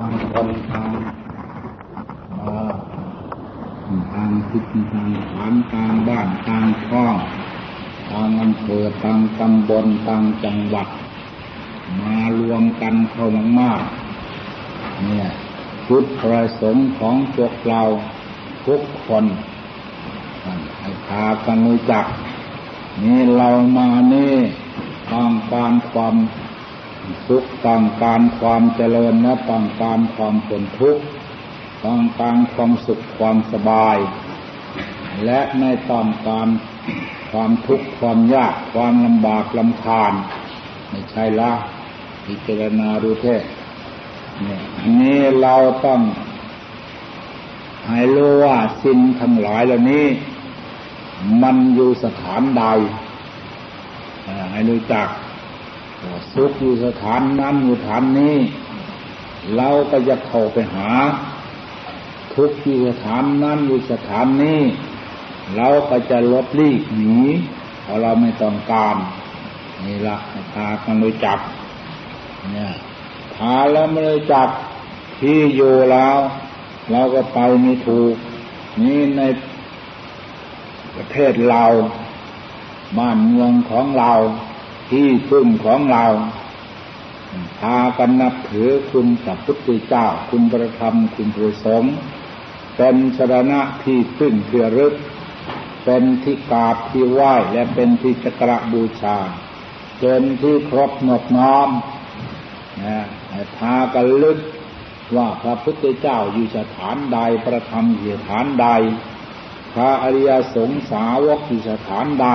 บางคนทางทางทิศทางฐานทางบ้านทางช่องทางอำเภอทางตำบลทางจังหวัด มารวมกันเข้ามากๆเนี่ยจุดประสงค์ของพวกเราทุกคนให้พากันรู้จัก นี่เรามานี่ต้องการความ สุขต้องการความเจริญและต้องการความผลทุกข์ต้องการความสุขความสบาย และไม่ต้องการความทุกข์ความยากความลำบากลำคาญไม่ใช่ละพิจารณาดูเทศนี่ยอันนี้เราต้องให้รู้ว่าสิ่งทั้งหลายเหล่านี้ มันอยู่สถานใดให้รู้จัก สุขอยู่สถานนั้นอยู่สถานนี้ เราก็จะเข้าไปหา ทุกอยู่สถานนั้นอยู่สถานนี้ เราก็จะลดลีกหนีเพราะเราไม่ต้องการนี่ละพากันรู้จัก เนี่ยพาแล้วไม่รู้จักที่อยู่แล้วเราก็ไปไม่ถูก นี่ในประเทศเรา บ้านเมืองของเรา ที่พึ่งของเราพากันนับถือคุณสัพพุทธเจ้า คุณประธรรม คุณผู้สงฆ์เป็นสรณะที่พึ่งเพื่อรึก เป็นที่กราบที่ไหว้และเป็นที่จักระบูชาเป็นที่ครบหนกน้อมนะพากันลึกว่าพระพุทธเจ้าอยู่สถานใดประธรรมอยู่สถานใด พระอริยสงสาวกอยู่สถานใด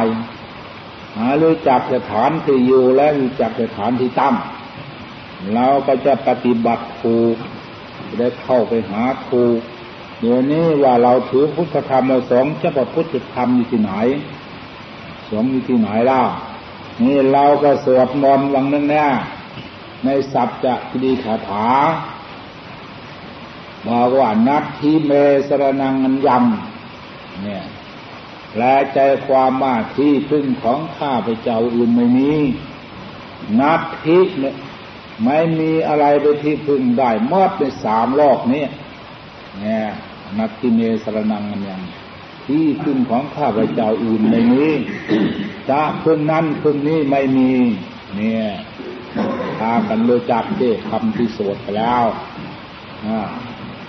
รู้จักสถานที่อยู่และรู้จักสถานที่ตั้งเราก็จะปฏิบัติถูได้เข้าไปหาถูเดี๋ยวนี้ว่าเราถือพุทธธรรมเราสองเจ้าพุทธธรรมอยู่ที่ไหนสองอยู่ที่ไหนล่ะนี่เราก็สวดมนต์วังนั่นแน่ในสัจจะดีคาถาบอกว่านัตทิเมสรนังอัญญัเนี่ย แปลใจความว่าที่พึ่งของข้าพเจ้าอื่นไม่มีนัตทิเนี่ยไม่มีอะไรไปที่พึ่งได้มอดในสามโลกนี้เนี่ยนัตทิเมสรนังอัญญัที่พึ่งของข้าพเจ้าอื่นไม่มีจะพึ่งนั้นพึ่งนี้ไม่มี เนี่ยพากันรู้จักเด้คำที่สวดไปแล้ว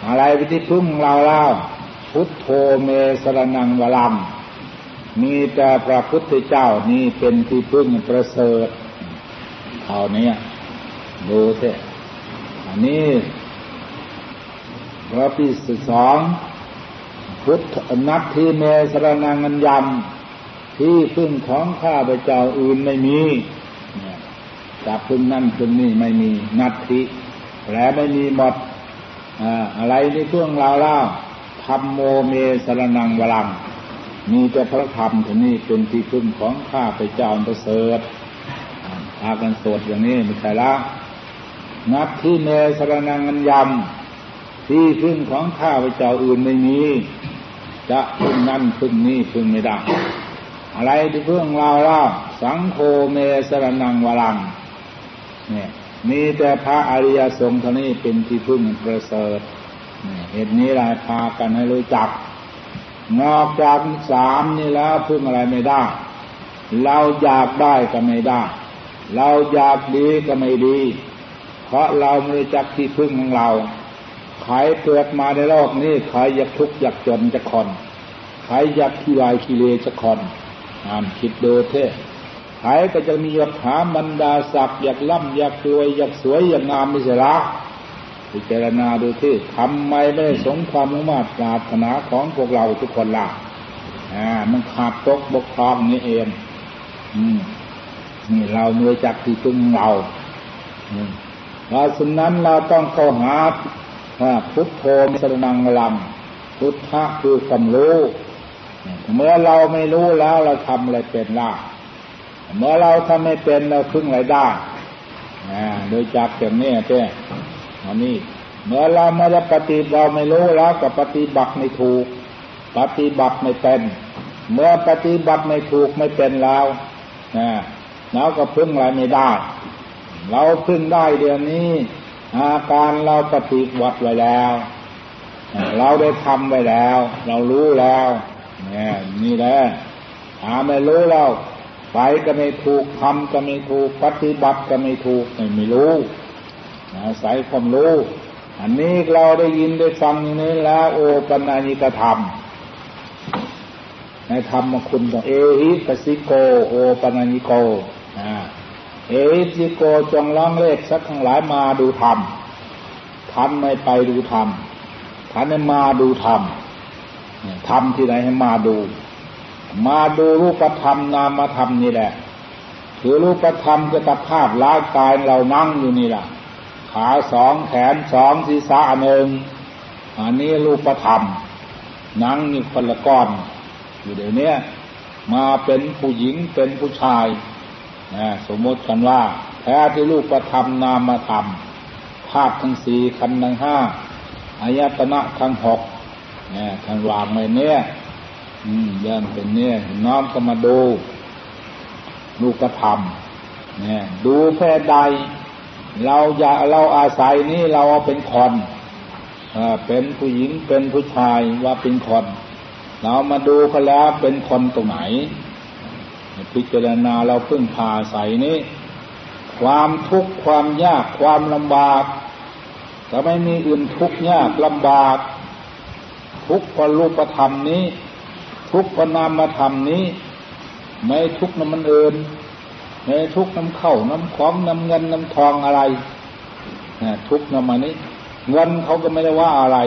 อะไรไปที่พึ่งเราแล้วพุทโธเมสรนังวลัง มีแต่พระพุทธเจ้านี่เป็นที่พึ่งประเสริฐเท่านี้ดูเถอะอันนี้พระปีสองพุทธนักทีเมสรนังอัญญมที่พึ่งของข้าพเจ้าอื่นไม่มีจับพึ่งนั่นพึ่งนี่ไม่มีนัตทิแผลไม่มีหมดอะไรในเครื่องเราเล่าธรรมโมเมสรนังวลัง มีแต่พระธรรมท่านี้เป็นที่พึ่งของข้าพเจ้าประเสริฐพากันสวดอย่างนี้ไม่ใช่ละนับที่เมสรนังอัญยำที่พึ่งของข้าพเจ้าอื่นไม่มี จะพึ่งนั่นพึ่งนี้พึ่งไม่ได้อะไรที่พึ่งเราเล่าสังโฆเมสรนังวลัง เนี่ยมีแต่พระอริยสงฆ์ท่านี้เป็นที่พึ่งประเสริฐเหตุนี้เราพากันให้รู้จัก นอกจากสามนี่แล้วพึ่งอะไรไม่ได้ เราอยากได้ก็ไม่ได้ เราอยากดีก็ไม่ดี เพราะเราไม่จักที่พึ่งของเราใครเกิดมาในโลกนี้ใครอยากทุกข์อยากจนจะคอนใครอยากขี้ลายขี้เลจะคอนอ่านคิดดูเถอะใครก็จะมีอยากหาบรรดาศักดิ์อยากล่ำอยากรวยอยากสวยอยากงามไม่ใช่ละ พิจารณาดูที่ทำไมไม่สงความมุ่งมั่นปรารถนาของพวกเราทุกคนล่ะอ่ามันขาดตกบกพร่องนี่เองอืมนี่เราเมื่อจักที่พึ่งเราเพราะฉะนั้นเราต้องเข้าหาพุทโธมสนังลังพุทธะคือความรู้เมื่อเราไม่รู้แล้วเราทำอะไรเป็นล่ะเมื่อเราทำไม่เป็นเราพึ่งอะไรได้โดยจากอย่างนี้เจ้ อันนี้เมื่อเราไม่ได้ปฏิบัติเราไม่รู้แล้วก็ปฏิบัติไม่ถูก ปฏิบัติไม่เป็น เมื่อปฏิบัติไม่ถูกไม่เป็นแล้วนะเราก็พึ่งอะไรไม่ได้ เราพึ่งได้เดี๋ยวนี้ อาการเราปฏิวัติไว้แล้ว เราได้ทำไว้แล้ว เรารู้แล้วเนี่ยนี่แหละหาไม่รู้แล้วไปก็ไม่ถูกทำก็ไม่ถูก ปฏิบัติก็ไม่ถูกไม่รู้ อาศัยความรู้ อันนี้เราได้ยินได้ฟังนี้แล้วโอปัญญิกธรรม ในธรรมคุณของเอหิปสิโก โอปัญญิโกเอหิสิโกจงร้องเลขสักทั้งหลายมาดูธรรมท่านไม่ไปดูธรรมท่านให้มาดูธรรมธรรมที่ไหนให้มาดู มาดูรูปธรรมนามธรรมนี่แหละ คือรูปธรรมจะตัดภาพร่างกายเรานั่งอยู่นี่แหละ ขาสองแขนสองศีรษะหนึ่งอันนี้รูปธรรมนั่งอยู่คนละก้อน อยู่เดี๋ยวนี้มาเป็นผู้หญิงเป็นผู้ชายนะสมมติกันว่า แท้ที่รูปธรรมนามธรรมธาตุทั้งสี่ขันทั้งห้าอายตนะทั้งหกเนี่ยท่านวางไว้เนี่ยอืมย่างเป็นเนี่ยน้อมก็มาดูลูกธรรมเนี่ยดูแพ่ใด เราอยากเราอาศัยนี่เราเป็นคนเป็นผู้หญิงเป็นผู้ชายว่าเป็นคนเรามาดูเขาแล้วเป็นคนตรงไหน พิจารณาเราพึ่งพาใส่นี้ ความทุกข์ความยากความลำบากจะไม่มีอื่นทุกข์ยากลำบาก ทุกข์เพราะรูปธรรมนี้ ทุกข์เพราะนามธรรมนี้ ไม่ทุกข์น้ำมันเอื่น ไม่ทุกน้ำเข้าน้ำของน้ำเงินน้ำทองอะไรทุกน้ำมันนี้ เงินเขาก็ไม่ได้ว่าอะไร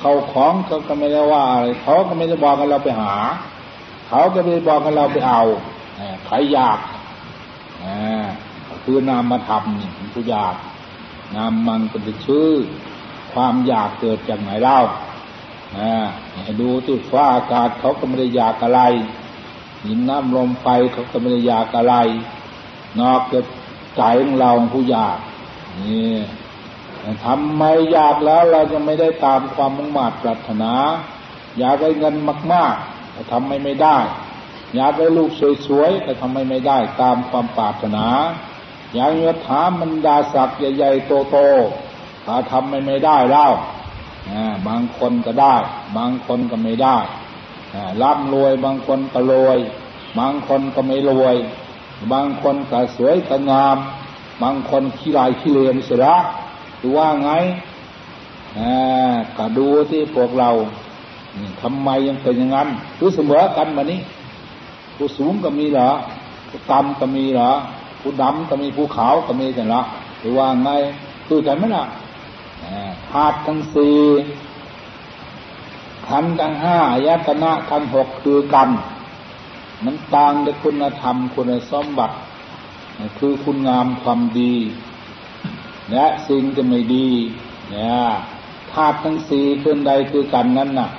เขาของเขาก็ไม่ได้ว่าอะไรเขาก็ไม่ได้บอกกันเราไปหา เขาก็ไม่ได้บอกกันเราไปเอาใครอยากคือนามธรรมนี่ผู้อยากนามมันก็จะชื่อ ความอยากเกิดจากไหนเล่าดูที่ฟ้าอากาศเขาก็ไม่ได้อยากอะไร หินน้ำลมไฟเขาก็ไม่ได้อยากอะไร นอกจากใจของเราผู้อยากนี่ทำไมอยากแล้วเราจะไม่ได้ตามความมุ่งมั่นปรารถนา อยากได้เงินมากๆแต่ทำไม่ไม่ได้ อยากได้ลูกสวยๆแต่ทำไมไม่ได้ตามความปรารถนา อยางยศถามันดาศักดิ์ใหญ่ๆโตๆถ้าทำไม่ไม่ได้เล่าบางคนก็ได้ บางคนก็ไม่ได้ ร่ำรวยบางคนก็รวย บางคนก็ไม่รวย บางคนก็สวยก็งาม บางคนขี้ลายขี้เลนเสียละดูว่าไงก็ดูที่พวกเราทำไมยังเป็นอย่างนั้นคือเสมอกันมานี้ผู้สูงก็มีเหรอผู้ต่ำก็มีเหรอผู้ดำก็มีผู้ขาวก็มีแต่ละหรือว่าไงคือกันไหมล่ะธาตุทั้งสี่ ขันทั้งห้าอายตนะทั้งหกคือกันมันต่างในคุณธรรมคุณสมบัติ คือคุณงามความดี และสิ่งจะไม่ดีเนี่ยธาตุทั้งสี่คืนใดคือกันนั่นน่ะ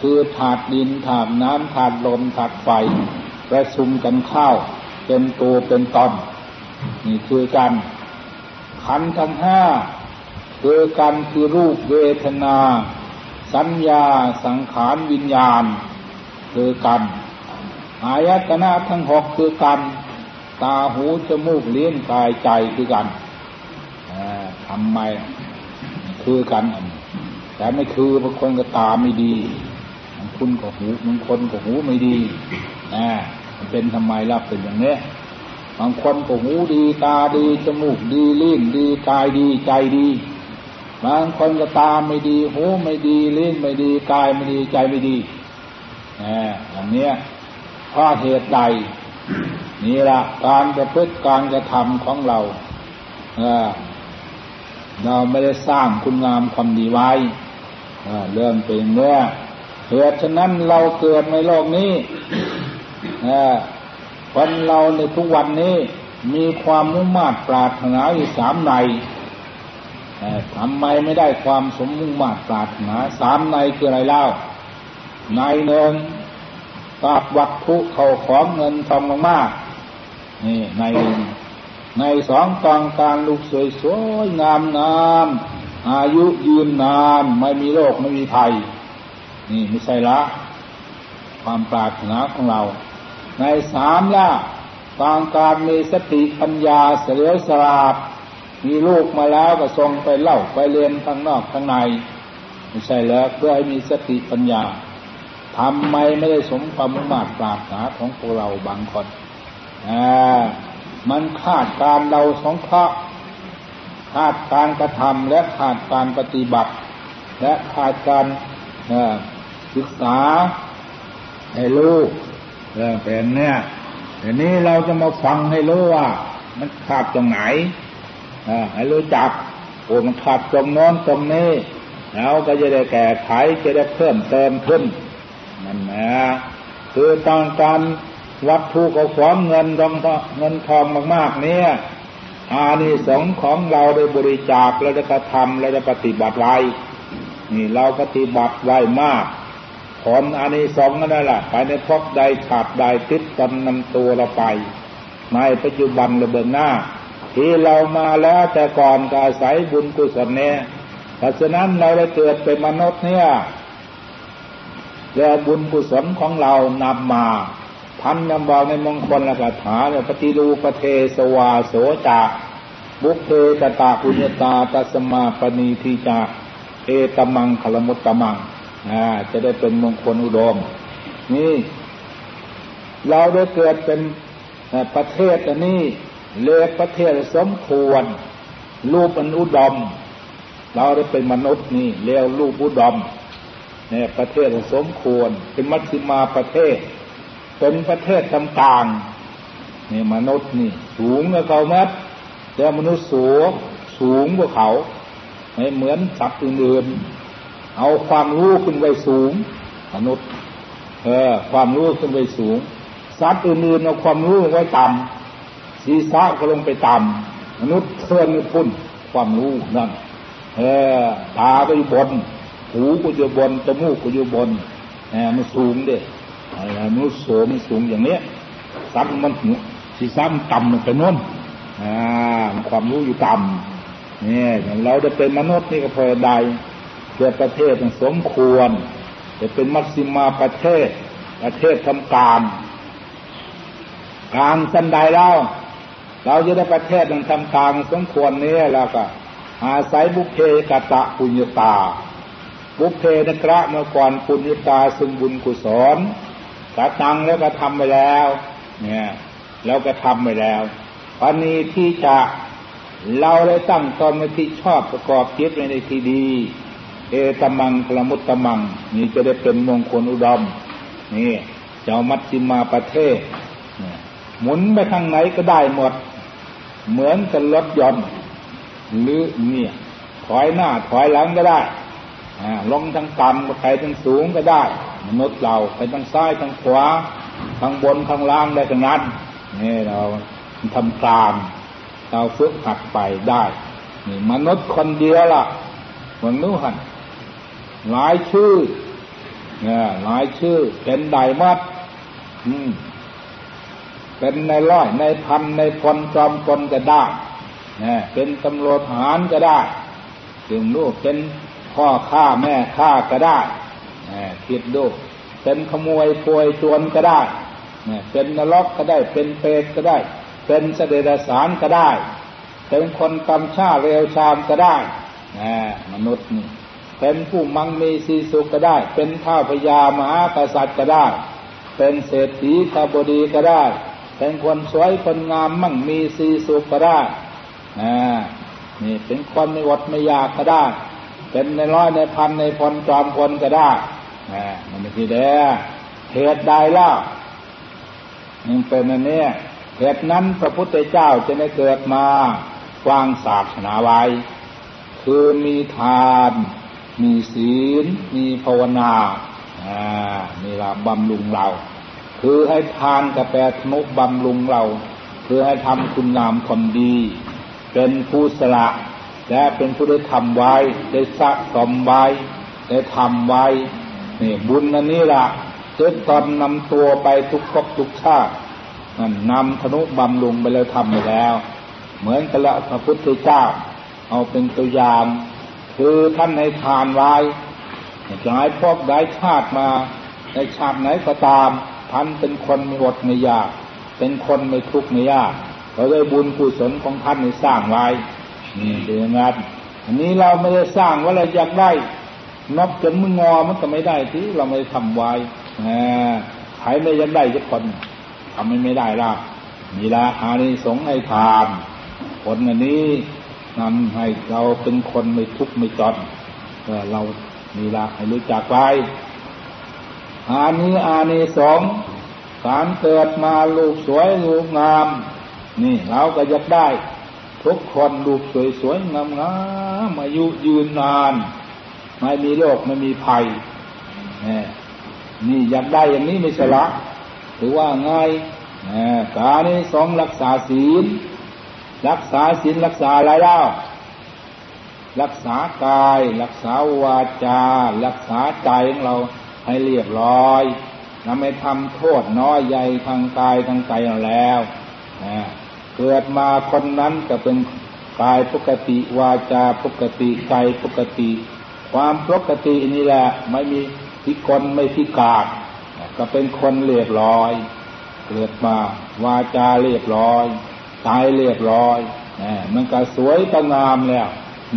คือถาดดินถาดน้ำถาดลมถาดไฟประชุมกันเข้าเป็นตัวเป็นตอนนี่คือกันขันทั้งห้าคือกันคือรูปเวทนา สัญญาสังขารวิญญาณ คือกันอายตนะทั้งหกคือกันตาหูจมูกเลี้ยงกายใจคือกันทำไมคือกันแต่ไม่คือบางคนก็ตาไม่ดีบางคนก็หูบางคนก็หูไม่ดีนะเป็นทำไมล่ะเป็นอย่างนี้บางคนก็หูดีตาดีจมูกดีลิ้นดีกายดีใจดี บางคนก็ตาไม่ดีหูไม่ดีลิ้นไม่ดีกายไม่ดีใจไม่ดีอย่างนี้เพราะเหตุใดนี่ละการประพฤติการกระทำของเราเราไม่ได้สร้างคุณงามความดีไว้เรื่องเป็นเมื่อเหตุฉะนั้นเราเกิดในโลกนี้คนเราในทุกวันนี้มีความมุ่งมั่นปรารถนาอยู่สามใน ทำไมไม่ได้ความสมมุ่งมั่นปรารถนาสามในคืออะไรเล่า ในหนึ่งตาบวัตถุเขาของเงินทองมากๆนี่ในหนึ่งในสองตองการลูกสวยสวยงามงามอายุยืนนานไม่มีโรคไม่มีภัย นี่ไม่ใช่ละ ความปรารถนาของเรา ในสามละตางการมีสติปัญญาเสลียวสลาด มีลูกมาแล้วก็ส่งไปเล่าไปเรียนข้างนอกข้างใน ไม่ใช่แล้วเพื่อให้มีสติปัญญาทำไมไม่ได้สมความมุ่งมั่นปรารถนาของพวกเราบางคนอ่ามันขาดการเราสองเคราะห์ขาดการกระทำและขาดการปฏิบัติ และขาดการศึกษาให้รู้เรื่องเป็นเนี่ยทีนี้เราจะมาฟังให้รู้ว่า มันขาดตรงไหน ให้รู้จักโอ้มันขาดตรงโน้นตรงนี้แล้วก็จะได้แก้ไขจะได้เพิ่มเติมขึ้นนั่นนะคือตองการวัตถุกับของเงินทองเงินทองมาก ๆ เนี่ยอานิสงส์ของเราได้บริจาคเราจะกระทำเราจะปฏิบัติไว้นี่เราปฏิบัติไว้มากผลอานิสงส์นั่นแหละไปในพบใดขาดใดติดกันนำตัวเราไป ในปัจจุบันระเบิดหน้า ที่เรามาแล้วแต่ก่อนก็อาศัยบุญกุศลเนี่ยเพราะฉะนั้นเราได้เกิดเป็นมนุษย์เนี่ยแล้วบุญกุศลของเรานำมาพันนำบอกในมงคลละกถาเนี่ยปฏิรูปเทสวาโสจาบุคเทกตาปุญญตาตัสมาปณีทีจาเอตมังขลมุตตมังอ่าจะได้เป็นมงคลอุดม นี่ เราได้เกิดเป็นประเทศอันนี้ เลกประเทศสมควร รูปอันอุดม เราได้เป็นมนุษย์นี่เรียวรูปอุดมเนี่ยประเทศสมควร เป็นมัชฌิมาประเทศ เป็นประเทศต่างๆนี่มนุษย์นี่ สูงกว่าเขาเมื่อแต่มนุษย์สูงสูงกว่าเขาไม่เหมือนสัตว์อื่นๆเอาความรู้ขึ้นไว้สูง มนุษย์ เออ ความรู้ขึ้นไว้สูง สัตว์อื่นๆเอาความรู้ไว้ต่ำ ศีรษะก็ลงไปต่ำมนุษย์เทือนพุ่นความรู้นั่นเออตาก็อยู่บน หูก็อยู่บนจมูกก็อยู่บนแหมมันสูงเด้อะไรมันสูงมันสูงอย่างเนี้ยซ้ำมันสีซ้ำต่ำมันไปน้นอ่าความรู้อยู่ต่ำเนี่ยเราจะเป็นมนุษย์นี่ก็พอใดเกิดประเทศต้องสมควรจะเป็นมัชสิมาประเทศ ประเทศทำการ การสันใดเรา เราจะได้ประเทศต้องทำการสมควรนี้แล้วก็อาศัยบุเพกตะปุญญาตา บุเพนกระเมื่อก่อนปุญญาตาซึ่งบุญกุศลกระตังแล้วก็ทำไปแล้ว เนี่ยแล้วก็ทำไปแล้วปณีที่จะเราได้ตั้งตนในที่ชอบประกอบจิตในที่ดี เอตมังกลมุตตมัง นี่จะได้เป็นมงคลอุดม นี่เจ้ามัชชิมาประเทศหมุนไปทางไหนก็ได้หมด เหมือนกับรถยนต์หรือเนี่ย ถอยหน้าถอยหลังก็ได้ลงทางต่ำไปทางสูงก็ได้ มนุษย์เราไปทางซ้ายทางขวาทางบนทางล่างได้ทั้งนั้นนี่เราทำตาม เราฝึกหัดไปได้นี่มนุษย์คนเดียวล่ะมนุษย์หันหลายชื่อเนี่ยหลายชื่อเป็นไดมัดอืม เป็นในร้อยในพันในพลจอมพลก็ได้เนี่ยเป็นตำรวจทหารก็ได้ถึงลูกเป็นพ่อฆ่าแม่ฆ่าก็ได้คิดดูเป็นขโมยป่วยจวนก็ได้เป็นนรกก็ได้ เป็นเปรตก็ได้ เป็นเสด็จสารก็ได้ เป็นคนกำชาเร็วชามก็ได้มนุษย์นี่เป็นผู้มังมีสีสุขก็ได้ เป็นท้าพญามหากษัตริย์ก็ได้ เป็นเศรษฐีขบดีก็ได้ เป็นคนสวยคนงามมั่งมีสีสุขก็ได้นี่เป็นคนไม่อดไม่ยากก็ได้ เป็นในร้อยในพันในพลจอมพลก็ได้มันไม่ใช่เด้เหตุใดล่ะมันเป็นอันนี้เหตุนั้นพระพุทธเจ้าจะได้เกิดมาวางศาสนาไว้ คือมีทาน มีศีล มีภาวนาอ่ามีลาบำรุงเรา คือให้ทานกระแปทนุบำรุงเรา คือให้ทำคุณงามความดี เป็นผู้สละ และเป็นผู้ได้ทำไว้ ได้สะสมไว้ ได้ทำไว้นี่บุญอันนี้ละเจ็ดตอนนำตัวไปทุกภพทุกชาตินั่นนำธนุบำรุงไปแล้วทำไปแล้ว เหมือนกับละพระพุทธเจ้า เอาเป็นตัวอย่างคือท่านให้ทานไว้จะให้พวกได้ชาติมาในชาติไหนก็ตาม ท่านเป็นคนไม่อดไม่ยาก เป็นคนไม่ทุกข์ไม่ยากเราได้บุญกุศลของท่านในสร้างไว้นี่เป็นอย่างนั้นอันนี้เราไม่ได้สร้างว่าเราอยากได้นบจนมึงงอมันก็ไม่ได้ที่เราไม่ได้ทำไว้ใครไม่อยากได้ทุกคนทำไม่ไม่ได้ละมีละอานิสงส์ให้ทานคนอันนี้นำให้เราเป็นคนไม่ทุกข์ไม่จนเรามีละให้รู้จักไว้ อานี้อานิสงการเกิดมาลูกสวยลูกงาม นี่เราก็อยากได้ ทุกคนลูกสวยสวยงามงามอายุยืนนาน ไม่มีโรคไม่มีภัยนี่อยากได้อย่างนี้ไม่ใช่ละถือว่าไงการนี้สองรักษาศีล รักษาศีลรักษาอะไรเล่ารักษากาย รักษาวาจา รักษาใจของเรา ให้เรียบร้อยนำไม่ทำโทษน้อยใหญ่ทางกายทางใจแล้วเกิดมาคนนั้นจะเป็นกายปกติวาจาปกติใจปกติ ความปกตินี่แหละ ไม่มีพิกลไม่พิกาดก็เป็นคนเรียบร้อย เกิดมาวาจาเรียบร้อยใจเรียบร้อยมันก็สวยตงามแล้ว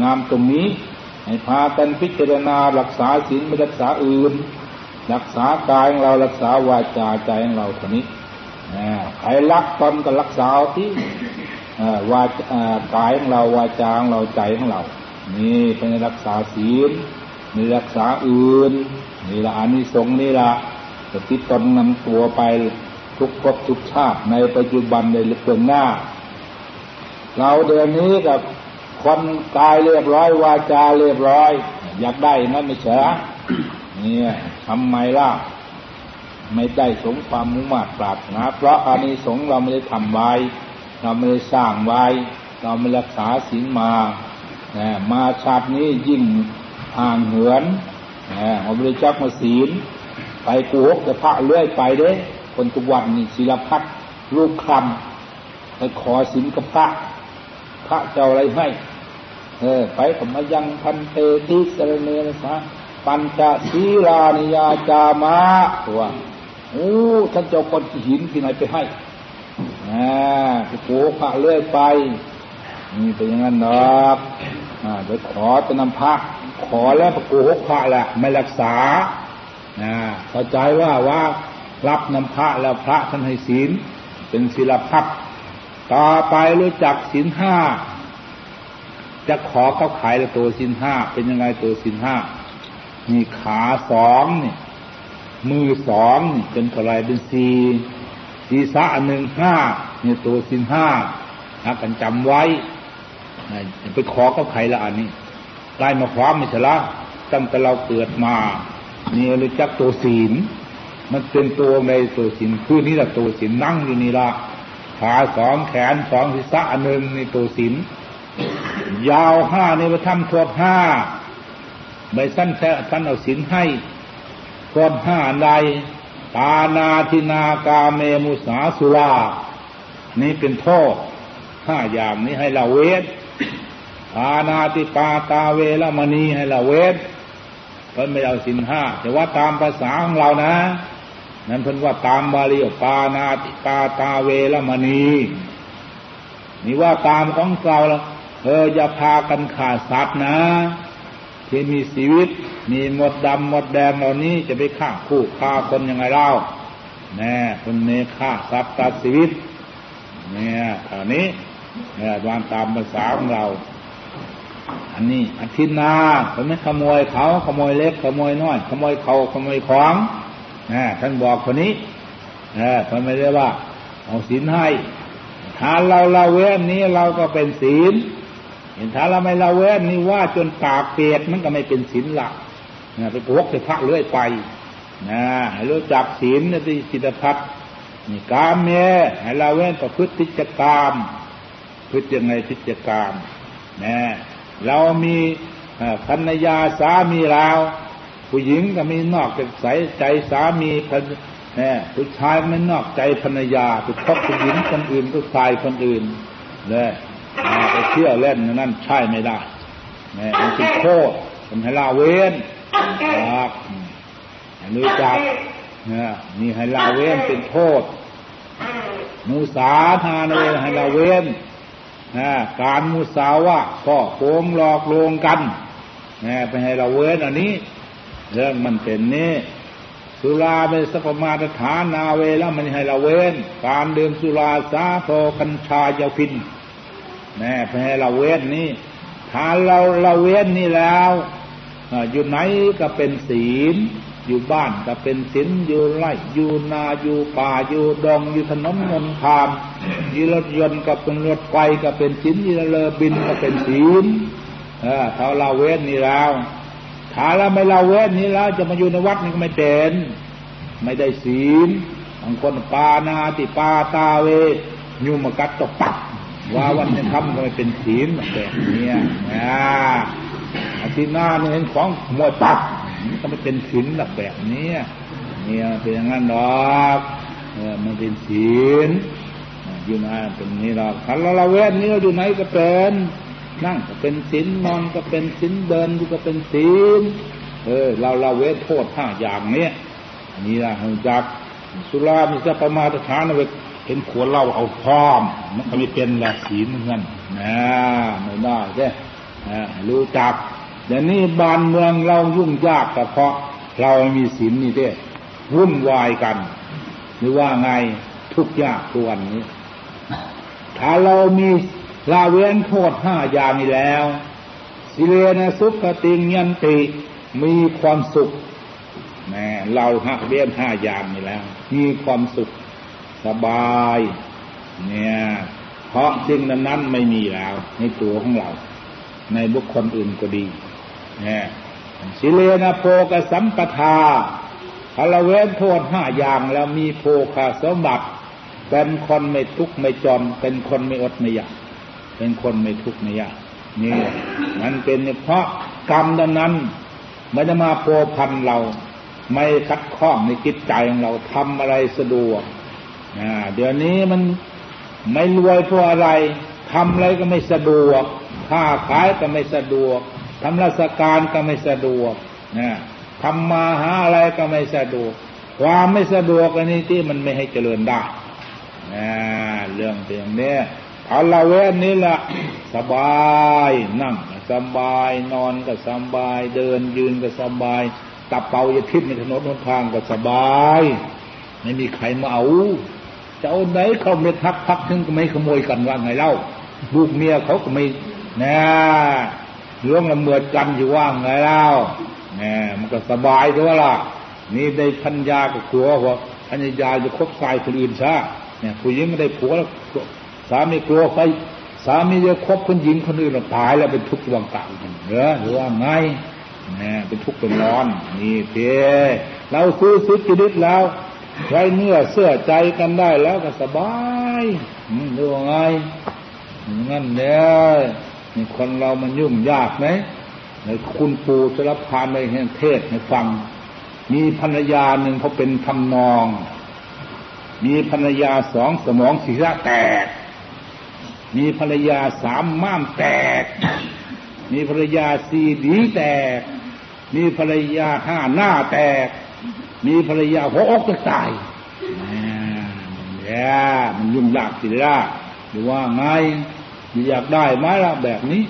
งามตรงนี้ ให้พากันพิจารณารักษาศีลไม่รักษาอื่น รักษากายของเรารักษาวาจาใจของเราคนนี้ใครรักตนก็รักษาที่วากายของเราวาจาของเราใจของเรา นี่เป็นรักษาศีลมีรักษาอื่นนี่ละอานิสงส์นี่ละจะติดตนนำตัวไปทุกภพทุกชาติในปัจจุบันในเรื่องหน้า เราเดือนนี้กับคนกายเรียบร้อยวาจาเรียบร้อย อยากได้นั่นไม่ใช่เนี่ย ทำไมล่ะ ไม่ได้สงความมุ่งมั่ปรารถนาเพราะอานิสงส์เราไม่ได้ทำไว้ เราไม่ได้สร้างไว้ เราไม่รักษาศีลมามาชาตินี้ยิ่งห่างเหินเอาบริจาคมาศีล ไปกูฮกแต่พระเลื่อยไปเด้คนทุกวันนี่ศิลพัฒรูปคำไปขอศีลกับพระ พระเจ้าอะไรให้ เออ ไปธรรมยังพันเตติสรเนนสา ปัญจศีลานิยาจามาตัวโอ้ท่านเจ้าคนหินที่ไหนไปให้อ่าไปโกพระเลื่อยไปนี่เป็นอย่างนั้นเนาะอ่าไปขอจะนำพระขอแล้วประโกหกพระแหละไม่รักษาอ่าเข้าใจว่าว่ารับนำพระแล้วพระท่านให้ศีลเป็นศีลพักต่อไปรู้จักศีลห้าจะขอเขาขายตัวศีลห้าเป็นยังไงตัวศีลห้า มีขาสองนี่มือสองนี่เป็นเท่าไรเป็นสี่ศีรษะหนึ่งห้าเนี่ยตัวสินห้าถ้ากันจำไว้ไปขอเขาใครละอันนี้ได้มาความไม่ใช่ละตั้งแต่เราเกิดมานี่รู้จักตัวศีลมันเป็นตัวในตัวศีลคือนี่แหละตัวศีลนั่งอยู่นี่ละขาสองแขนสองศีรษะหนึ่งในตัวศีลยาวห้านี่มาทำทวบห้า ไม่สั้นแค่สั้นเอาศีลให้ทวบห้าใดปานาทินากาเมมุสาสุรานี่เป็นโทษห้าอย่างนี้ให้เราเวทปานาติปาตาเวลมณีให้เราเวทเพิ่นไม่เอาสินห้าแต่ว่าตามภาษาของเรานะ นั้นเพิ่นว่าตามบาลีปานาติปาตาเวลมณีนี่ว่าตามของเราแล้วเอออย่าพากันขาดสัตว์นะ ที่มีชีวิต มีหมดดำหมดแดงเหล่านี้จะไปฆ่าคู่ฆ่าคนยังไงเล่าแน่คนนี้ฆ่าสัตว์ตัดชีวิต เนี่ยอันนี้เนี่ยวางตามภาษาของเรา อันนี้อธินาเขาไม่ขโมยเขาขโมยเล็กขโมยน้อยขโมยเขาขโมยของนะท่านบอกคนนี้นะท่านไม่ได้ว่า เอาศีลให้ถ้าเราละเว้นนี้เราก็เป็นศีล ถ้าเราไม่ละเว้นนี่ว่าจนปากเปียกมันก็ไม่เป็นศีลละนะไปพวกไปพักเรื่อยไปนะให้รู้จักศีลนะที่สิทธพัฒนี่กามเมให้เราเว้นประพฤติจกรรมพฤติยังไงพิจกรรมนะเรามีภรรยาสามีเราผู้หญิงก็มีนอกจากใสใจสามีพันเนี่ยผู้ชายไม่นอกใจภรรยาไปชอบผู้หญิงคนอื่นผู้ชายคนอื่นเลย ไปเที่ยวเล่นนั่นใช่ไม่ได้นี่มันเป็นโทษเป็นให้ลาเว้นครับรู้จักเนี่ยมีให้ลาเว้นเป็นโทษมูสาทานเลยให้ลาเว้นนะการมุสาวะก็โกงหลอกลวงกันนะไปให้เราเว้นอันนี้ เรื่องมันเป็นนี่สุราเป็นสัพมาตฐานนาเวแล้วมันให้เราเว้น การดื่มสุราสาโทกัญชายาพิน แน่ไปให้เราเว้นนี่ถ้าเราเราเว้นนี่แล้วอยู่ไหนก็เป็นศีล อยู่บ้านก็เป็นศีลอยู่ไร่อยู่นาอยู่ป่าอยู่ดงอยู่ถนนมนทานอยู่รถยนต์ก็เป็นรถไฟก็เป็นศีลอยู่เรือบินก็เป็นศีลเออถ้าเราเว้นนี่แล้วถ้าเราไม่เราเว้นนี้แล้วจะมาอยู่ในวัดนี่ก็ไม่เป็นไม่ได้ศีลบางคนปานาติปาตาเวยุมกัดตกปัก ว่าวันนี้ทำก็ไม่เป็นศีลแบบนี้นะอาทิตย์หน้านี่เห็นของหมดปักก็ไม่เป็นศีลแบบนี้เนี่ยเป็นอย่างนั้นหรอกเออมันเป็นศีลอยู่นะเป็นนี้หรอกถ้าเราละเว้นนี้อยู่ไหนก็เป็นนั่งก็เป็นศีลนอนก็เป็นศีลเดินก็เป็นศีลเออ เราละเว้นโทษห้าอย่างเนี้ยนี่ละหงจากสุรามีสัพมาตฐานเว เห็นขวดเหล้าเอาพร้อม มันก็ไม่เป็นละศีลเหมือนนะไม่ได้ใช่รู้จักเดี๋ยวนี้บ้านเมืองเรายุ่งยากก็เพราะเรามีศีลนี่เด้วุ่นวายกัน หรือว่าไงทุกยากทุกวันนี้ ถ้าเรามีลาเว้นโทษห้าอย่างนี้แล้วสิเลนะสุขติงยันติมีความสุขแม่เราหักเว้นห้าอย่างนี้แล้ว มีความสุข สบาย เนี่ย เพราะสิ่งนั้นไม่มีแล้ว ในตัวของเรา ในบุคคลอื่นก็ดี เนี่ยสิเลนะโพกสัมปทาพละเว้นโทษห้าอย่างแล้วมีโพคาสมบัติ เป็นคนไม่ทุกข์ไม่จน เป็นคนไม่อดไม่อยาก เป็นคนไม่ทุกข์ไม่ยากนี่มันเป็นเพราะกรรมดังนั้นไม่ได้มาโพพันเรา ไม่คัดข้องในจิตใจของเราทำอะไรสะดวก เดี๋ยวนี้มันไม่รวยเพราะอะไรทำอะไรก็ไม่สะดวกค้าขายก็ไม่สะดวกทำราชการก็ไม่สะดวกนะทำมาหาอะไรก็ไม่สะดวก ความไม่สะดวกอันนี้ที่มันไม่ให้เจริญได้นะเรื่องเรื่องนี้เอาละเวนนี้ละสบายนั่งสบายนอนก็สบาย เดินยืนก็สบายตับเป่าจะทิศในถนนหนทางก็สบาย ไม่มีใครมาเอา จะเอาไหนเขาไม่ทักพักถึงก็ไม่ขโมยกันว่าไงเล่าลูกเมียเขาก็ไม่นะล่วงละเมิดกันอยู่ว่างไงเล่าเนี่ยมันก็สบายด้วยล่ะ นี่ได้พัญญากับผัวพอพัญญาจะคบชายคนอื่นซะเนี่ยผู้หญิงไม่ได้ผัวแล้วสามีกลัวไปสามีจะคบคนหญิงคนอื่นเราตายแล้วเป็นทุกข์วังกลางเหรอหรือว่าไงเนี่ยเป็นทุกข์เป็นร้อน นี่เพียเราซื้อซื้อกิริตแล้ว ไว้เนื้อเสื้อใจกันได้แล้วก็สบายหรือว่าไงงั้นเนี่ยนี่คนเรามันยุ่งยากไหมในคุณปู่สรพานในเทศในฟัง มีภรรยาหนึ่งเขาเป็นทำนอง มีภรรยาสองสมองศีรษะแตก มีภรรยาสามม้ามแตก มีภรรยาสี่ดีแตก มีภรรยาห้าหน้าแตก มีภรรยาหัวอกจะตายเนี่ยมันยุ่งยากสิละหรือว่าไงอยากได้ไหมล่ะแบบนี้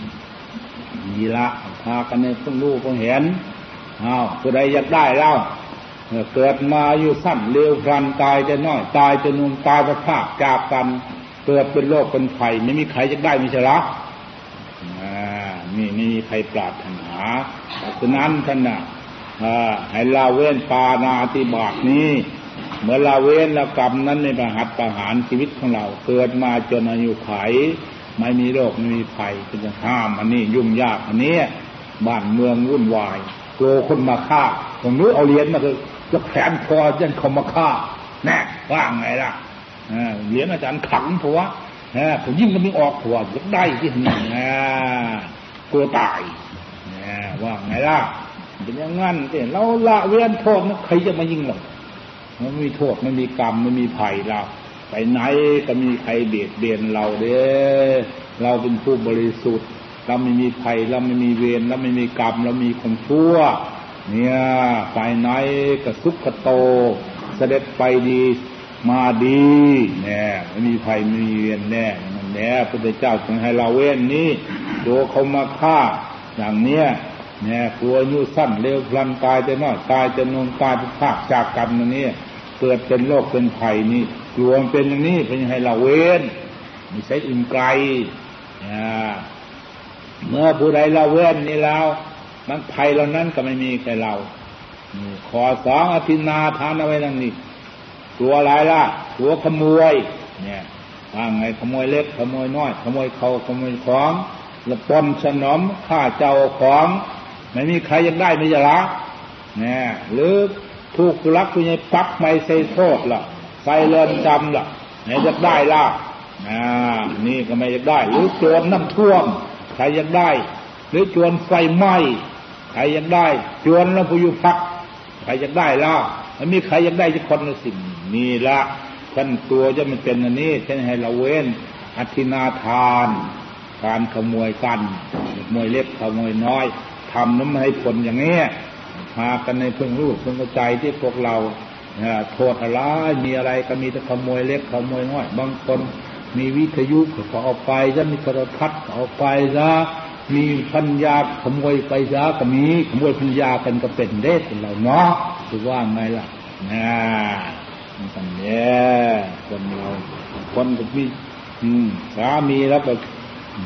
มีละพากันในเพิ่งรู้เพิ่งเห็นอ้าวผู้ใดอยากได้เล่าเกิดมาอยู่สั้นเร็วพลันตายจะน้อยตายจะนุ่มตายจะภาคจากกันเกิดเป็นโรคเป็นไข่ไม่มีใครจะได้มิใช่หรอนี่ไม่มีใครปรารถนาฉะนั้นท่านน่ะ ให้ลาเว้นปานาติบาตนี้ เมื่อลาเว้นแล้วกรรมนั้นในประหัตประหารชีวิตของเรา เกิดมาจนอายุไข ไม่มีโรคไม่มีภัยจะห้ามอันนี้ยุ่งยากอันนี้บ้านเมืองวุ่นวายโกลัวคนมาฆ่าตรงนู้นเอาเหรียญมาคือจะแขนคอยันเขามาฆ่าแน่ว่างไงล่ะเหรียญอาจารย์ขังผัวผมยิ่งก็มีออกผัวยักได้ที่นี่กลัวตายว่าไงล่ะ เป็นอย่างงั้นเราละเว้นโทษนะใครจะมายิงเราไม่มีโทษไม่มีกรรมไม่มีภัยเราไปไหนก็มีใครเบียดเบียนเราเด้เราเป็นผู้บริสุทธิ์ เราไม่มีภัยเราไม่มีเวรเราไม่มีกรรมเรามีความชั่ว เนี่ยไปไหนก็สุขโต เสด็จไปดีมาดีแน่ไม่มีภัยไม่มีเวรแน่มันเนี่ยพระเจ้าจึงให้เราเว้นนี้ตัวเขามาฆ่าอย่างเนี้ย เนี่ยกลัวอายุสั้นเร็วพลันตายจะน้อยตายจะนงตายทุกภาคจากกันอย่างนี้เกิดเป็นโรคเป็นภัยนี่กลัวเป็นอย่างนี้เป็นให้เราเว้นไม่ใช่อื่นไกลเมื่อผู้ใดเราเว้นนี่แล้วมันภัยเหล่านั้นก็ไม่มีใครเราขอสองอธินาทานเอาไว้ดังนี้ตัวอะไรล่ะตัวขโมย เนี่ยว่าไงขโมยเล็กขโมยน้อย ขโมยเขาขโมยของละปนสนมข้าเจ้าของ ไม่มีใครยังได้ไม่จะละเนี่ยหรือถูกรักคุณยายปักไม่ใส่โทษล่ะใส่เรือนจำล่ะไหนจะได้ล่ะอ่านี่ก็ไม่จะได้ หรือโจรน้ำท่วมใครยังได้ หรือโจรไฟไหม้ใครยังได้โจรแล้วผู้อยู่พักใครยังได้ล่ะมันมีใครยังได้จะคนละสิ่งนี่ละท่านตัวจะมันเป็นอันนี้ท่านให้เราเว้นอธินาทาน การขโมยกันขโมยเล็กขโมยน้อย ทำน้ำให้ผลอย่างนี้พากันในเพิ่งรู้เพิ่งใจที่พวกเราโทษอะไรมีอะไรก็มีแต่ขโมยเล็กขโมยน้อย บางคนมีวิทยุก็เอาไปจะมีโทรทัศน์เอาไปซะมีพัญญาขโมยไปซะก็มีขโมยพัญญากันก็เป็นเด็ดเราเนาะถือว่าไงล่ะนะมันกันเนี่ยคนเราคนก็มีสามีแล้วก็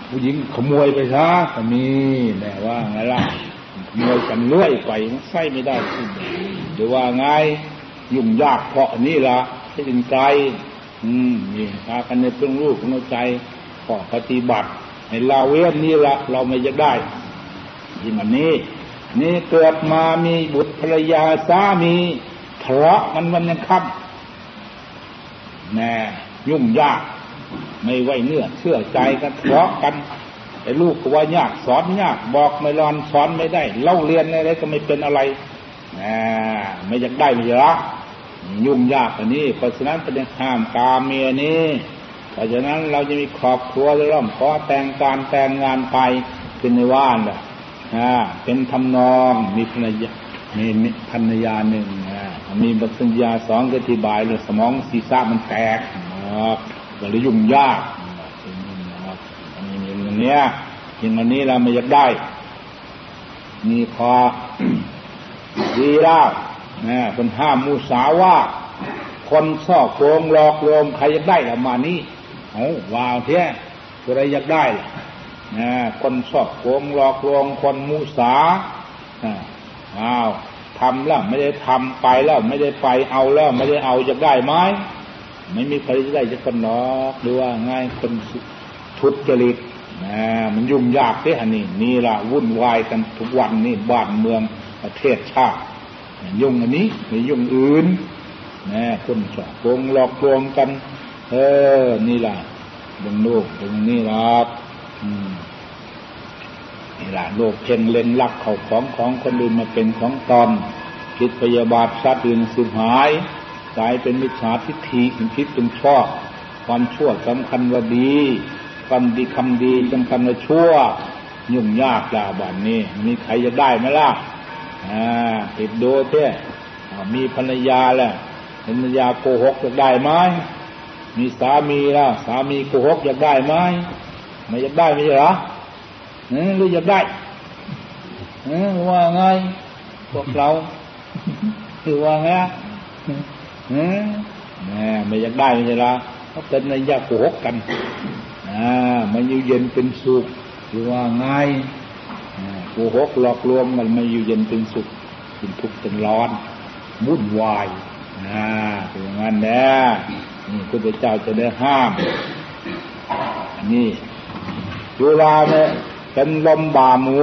ผู้หญิงขโมยไปซะก็มีแต่ว่าไงล่ะขโมยกันเลื่อยไปใส่ไม่ได้หรือว่าไงยุ่งยากเพราะนี่ละที่เป็นไกลอืมนี่พากันในเพื่องรูปของใจขอปฏิบัติในลาเวนนี่ละเราไม่จะได้ที่มันนี้ นี่เกิดมามีบุตรภรรยาสามีทะเลาะกันวันยังค่ำแน่ยุ่งยาก ไม่ไว้เนื้อเชื่อใจกันทะเลาะกันไอ้ลูกก็ว่ายากสอนยากบอกไม่รอนสอนไม่ได้ เล่าเรียนอะไรก็ไม่เป็นอะไรไม่อยากได้ไม่รักยุ่งยากอันนี้ เพราะฉะนั้นเด็นห้ามกาเมียนี้เพราะฉะนั้นเราจะมีครอบครัวเริ่มขอแต่งการแต่งงานไปเป็นในว่านแหละเป็นทำนองมีภรรยามีภรรยาหนึ่งมีบัญญาสองอธิบายเลยสมองศีรษะมันแตก ก็เลยยุ่งยากอันนี้อย่างนี้อย่างอันนี้เราไม่อยากได้ มีพอดีแล้วนะเป็นห้ามมูสาว่า คนซ่อโกงหลอกลวงใครอยากได้ละมานี้โอ้ว้าวเท่ตัวไรอยากได้นะคนซ่อโกงหลอกลวงคนมูสาอ้าวทำแล้วไม่ได้ทำไปแล้วไม่ได้ไปเอาแล้วไม่ได้เอาจะได้ไหม ไม่มีใครจะได้จะคนหรอกหรือว่าง่ายคนทุจริตนะมันยุ่งยากเด้อันนี้นี่ละวุ่นวายกันทุกวันนี่บ้านเมืองประเทศชาติยุ่งอันนี้ไม่ยุ่งอื่นนะคนสอบโกงหลอกลวงกัน เออ นี่ล่ะดึงโลกดึงนี่รักนี่ล่ะโลกเช่นเล่นลักเขาของของคนอื่นมาเป็นของตอนคิดพยาบาทสัตว์อื่นสูญหาย กลายเป็นมิจฉาทิฏฐิคิดเป็นชอบ ความชั่วสำคัญว่าดีความดีคำดีสำคัญว่าชั่ว ยุ่งยากลาบันนี้ มีใครจะได้ไหมล่ะอ่าติดโดเท่มีภรรยาแล้วภรรยาโกหกจะได้ไหมมีสามีแล้วสามีโกหกอยากได้ไหมไม่อยากได้ไม่ใช่หรอหรืออยากได้ว่าไงพวกเราคือว่าไง แหมไม่อยากได้ไม่ใช่หรอเขาเป็นในยาโกหกกันอ่ามันอยู่เย็นเป็นสุขหรือว่าไงโกหกหลอกลวงมันไม่อยู่เย็นเป็นสุขเป็นทุกข์เป็นร้อนวุ่นวายนะเป็นอย่างนั้นแน่นี่พระเจ้าจะได้ห้ามนี่เวลาเนี่ยเป็นลมบ่าหมู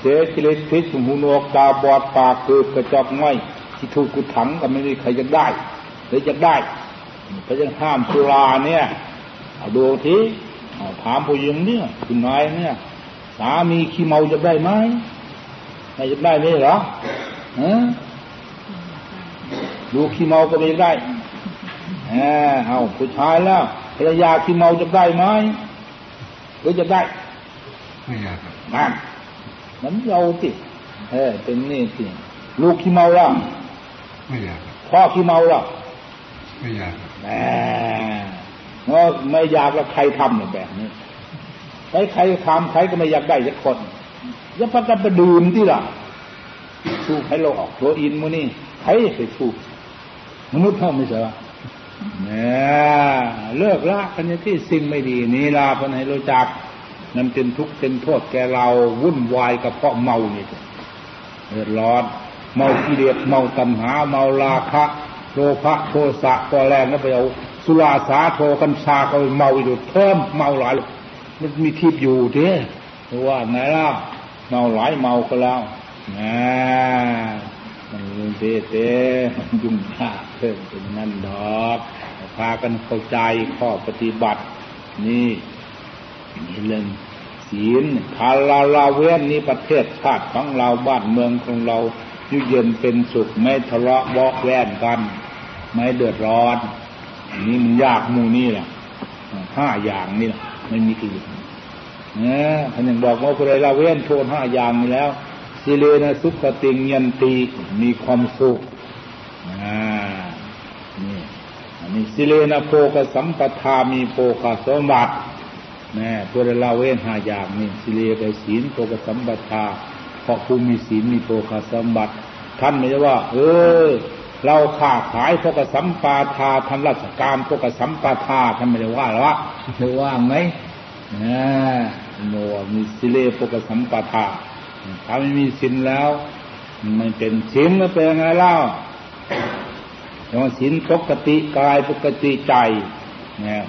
เสียกิเลสพิษหูนวกตาบอดปากเกิดกระจอกง่อยที่ถูกกุถังก็ไม่มีใครจะได้ หรือจะได้พระเจ้าห้ามสุราเนี่ยเอาดูทีถามผู้หญิงเนี่ยคุณนายเนี่ย สามีขี้เมาจะได้ไหมไม่จะได้ไหมเหรอฮะดูขี้เมาก็ไม่ได้เออเอาผู้ชายแล้วภรรยาขี้เมาจะได้ไหมหรือจะได้ไม่อยากนั่นมันเราติเออเป็นนี่สิลูกขี้เมาแล้วไม่อยากพ่อขี้เมาแล้ว ไม่อยากแหมเออไม่อยากแล้วใครทำเนี่ยแบบนี้ใครใครทำใครก็ไม่อยากได้สักคนอย่าพักกันไปดื่มที่ล่ะสู้ให้เราออกตัวอินมือนี่ใครไปสู้มนุษย์เท่าไม่ใช่หรอเนี่ยเลิกละกันที่สิ่งไม่ดีนี้ลาพนให้รู้จักนั่นเป็นทุกข์เป็นโทษแกเราวุ่นวายกับเพราะเมาเนี่ยเดือดร้อนเมากิเลสเมาตัณหาเมาราคะ โลภะโทสะก็แรงแล้วไปเอาสุราสาโทกัญชาก็เมาอยู่เพิ่มเมาหลายมันมีทิพย์อยู่เด้ว่าไงล่ะเมาหลายเมาก็แล้วนะมันเต้เต้มันยุ่งยากเพิ่มเป็นนั่นดอกพากันเข้าใจข้อปฏิบัติ นี่นี่เรื่องศีลคาราลาเวนนี้ประเทศชาติของเราบ้านเมืองของเราอยู่เย็นเป็นสุขไม่ทะเลาะบอกแว่นกัน ไม่เดือดร้อน นี่มันยากมูนี่แหละห้าอย่างนี่แหละไม่มีอื่นเนี่ยท่านยังบอกว่าพระลาเว้นโทษห้าอย่างนี้แล้วสิเลนะสุขติงยันตีมีความสุขอ่านี่อันนี้สิเลนะโภกสัมปทามีโภคสมบัตินี่พระลาเว้นห้าอย่างนี่สิเลไปศีลโภกสัมปทาเพราะผู้มีศีลมีโภคสมบัติ ท่านไม่ใช่ว่า เออ เราค้าขายพวกสัมปาทาทำราชการพวกสัมปาทาท่านไม่ได้ว่าหรอไม่ว่าไหมนะโมมีสิเลปกสัมปทาถ้าไม่มีสินแล้วมันเป็นสินแล้วเป็นไงเล่าอย่าสินปกติกายปกติใจเนี่ย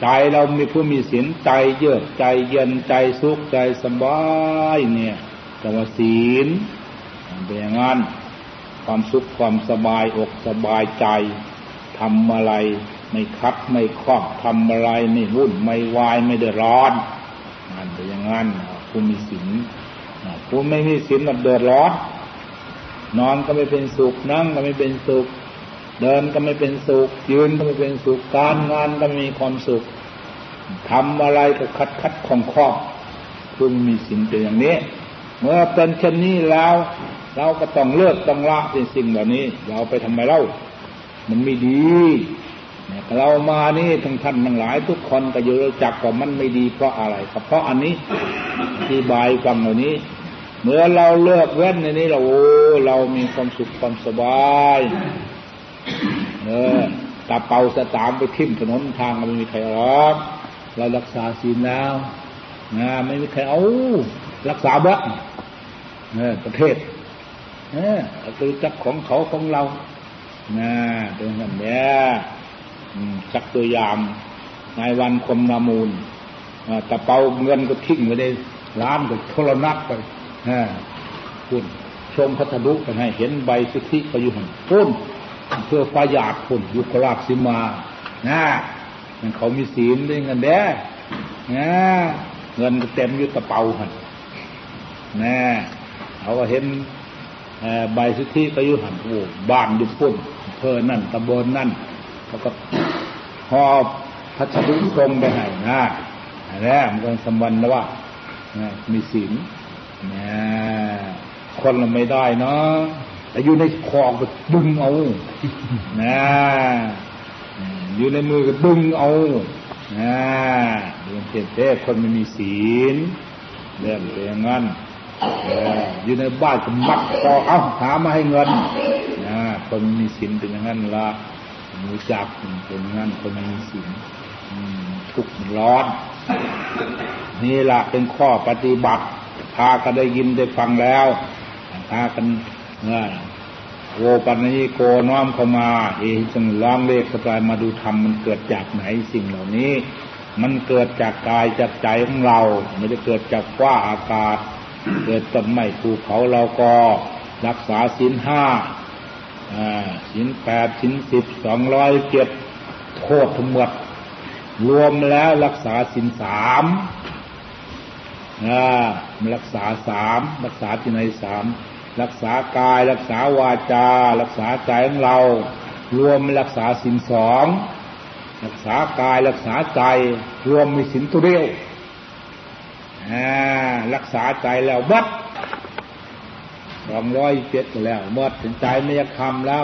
ใจเรามีผู้มีสินใจเยือกใจเย็นใจสุขใจสบายเนี่ยแต่ว่าศีลเป็นอย่างนั้น ความสุขความสบายอกสบายใจทำอะไรไม่คัดไม่ครอบทำอะไรไม่วุ่นไม่วายไม่เดือดร้อนนั่นเป็นอย่างนั้นผู้มีศีลผู้ไม่มีศีลมันเดือดร้อนนอนก็ไม่เป็นสุขนั่งก็ไม่เป็นสุข เดินก็ไม่เป็นสุข ยืนก็ไม่เป็นสุขการงานก็ไมีความสุขทำอะไรก็คัดคัดของครอบผู้มีศีลเป็นอย่างนี้ เมื่อเป็นเช่นนี้แล้ว เราก็ต้องเลิกต้องละสิ่งเหล่านี้ เราไปทำไมเล่า มันไม่ดีเรามานี่ทั้งท่านทั้งหลายทุกคนก็อยู่จักว่ามันไม่ดีเพราะอะไรก็เพราะอันนี้อธิบายฟังเหล่านี้ เมื่อเราเลิกเว้นในนี้เราโอ้เรามีความสุขความสบายเออตาเป่าสตามไปทิ่มถนนทางไม่มีใครรับเรารักษาศีลแล้วนะไม่มีใครเอารักษาบ้าเออประเทศ เออคือจักของเขาของเรานะเป็นแบบนี้สักตัวยางนายวันคมนามูลตะเปาเงินก็ทิ้งไว้ในร้านก็โทรนักไปคุณชมพัทลุไปให้เห็นใบสุทธิไปอยู่หันพุ่นเพื่อประหยัดพุ่นยุคราชสิมานะมันเขามีศีลด้วยเงินแด้นะเงินก็เต็มอยู่ตะเปาหันนะเขาก็เห็น ใบสุทธิไปยู่หันโอ้บ้านอยู่พุ่นเพอนั่นตะบนนั่นเขาก็หอบพัชรุทรงไปให้นะอันนี้มันก็สมบัตินะว่ามีศีลนะคนเราไม่ได้เนาะแต่อยู่ในคอก็ดึงเอานะอยู่ในมือก็ดึงเอานะเรื่องเท่คนไม่มีศีลเรื่องเป็นอย่างนั้น อยู่ในบ้านก็มัดคอเอ้าหามาให้เงินนะคนมีศีลเป็นอย่างนั้นละรู้จักเป็นงั้นคนมีศีลทุกข์ร้อน นี่แหละเป็นข้อปฏิบัติพากันได้ยินได้ฟังแล้วพากันโวปัญญิโกน้อมเข้ามา เอจึงล้อมเลขสกายมาดูธรรมมันเกิดจากไหนสิ่งเหล่านี้ มันเกิดจากกายจากใจของเรา ไม่ได้เกิดจากฟ้าอากาศ เกิดต้นไม้ภูเขาเราก็รักษาศีลห้าสินแปดสินสิบสองร้อยเจ็ดโทษทั้งหมด รวมแล้วรักษาสินสามรักษาสามรักษาที่ในสามรักษากายรักษาวาจา รักษาใจของเรา รวมรักษาสินสองรักษากายรักษาใจ รวมมีสินตัวเดียว รักษาใจแล้วบัดสองร้อยเจ็ดแล้วเมื่อถึงใจไม่ยคำแล้ว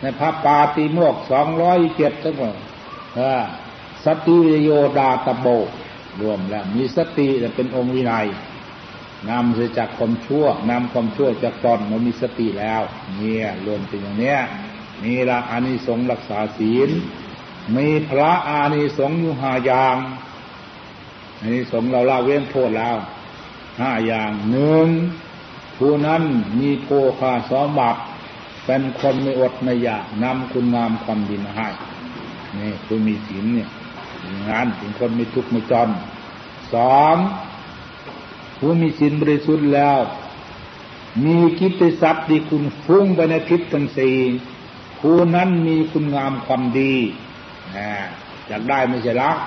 ในพระปาตีโมกสองร้อยเจ็ดทั้งหมดสติโยดาตโบรวมแล้ว มีสติเป็นองค์วินัยนำเสียจากความชั่วนำความชั่วจากตนมันมีสติแล้ว เนี่ยรวมเป็นอย่างเนี้ยนี่ละอานิสงส์รักษาศีล มีพระอานิสงส์อยู่หาอย่าง อานิสงส์เราเล่าเว้นโทษแล้วห้าอย่างหนึ่งผู้นั้นมีโภคาสมบัติเป็นคนไม่อดไม่อยากนำคุณงามความดีมาให้นี่ผู้มีศีลเนี่ยงานเป็นคนไม่ทุกข์ไม่จนสองผู้มีศีลบริสุทธิ์แล้ว มีกิตติศัพท์ที่คุณฟุ้งไปในทิศทั้งสี่ผู้นั้นมีคุณงามความดีอยากได้ไม่ใช่รัก